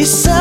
E